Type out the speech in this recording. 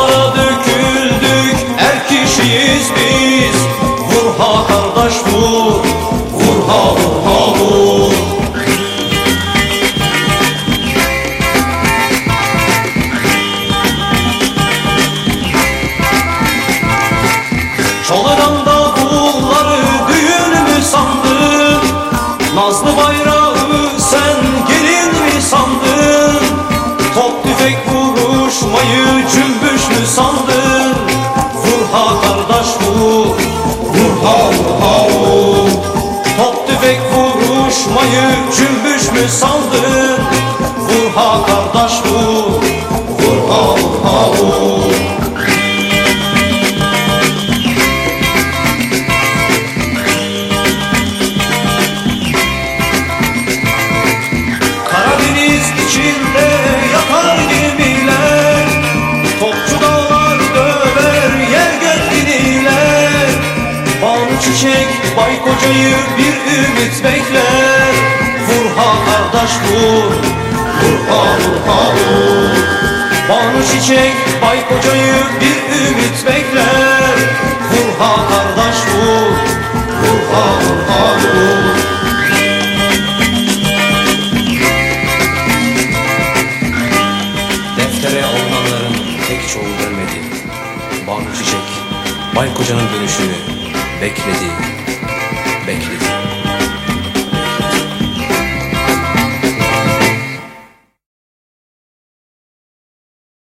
Yollara döküldük er kişiyiz biz cümbüş mü sandın? Vur ha kardeş vur, vur ha vur ha vur. Karadeniz içinde yatar gemiler Topçu dağlar döver yer gökdeniler Bal çiçek bay kocayı bir ümit bekler Vur ha kardeş vur Vur ha vur. Bal çiçek bay kocayı bir ümit bekler. Vur ha kardeş vur Vur ha vur. Deftere alınanların tek çoğu dönmedi. Banu Çiçek, Bay Koca'nın dönüşünü bekledi,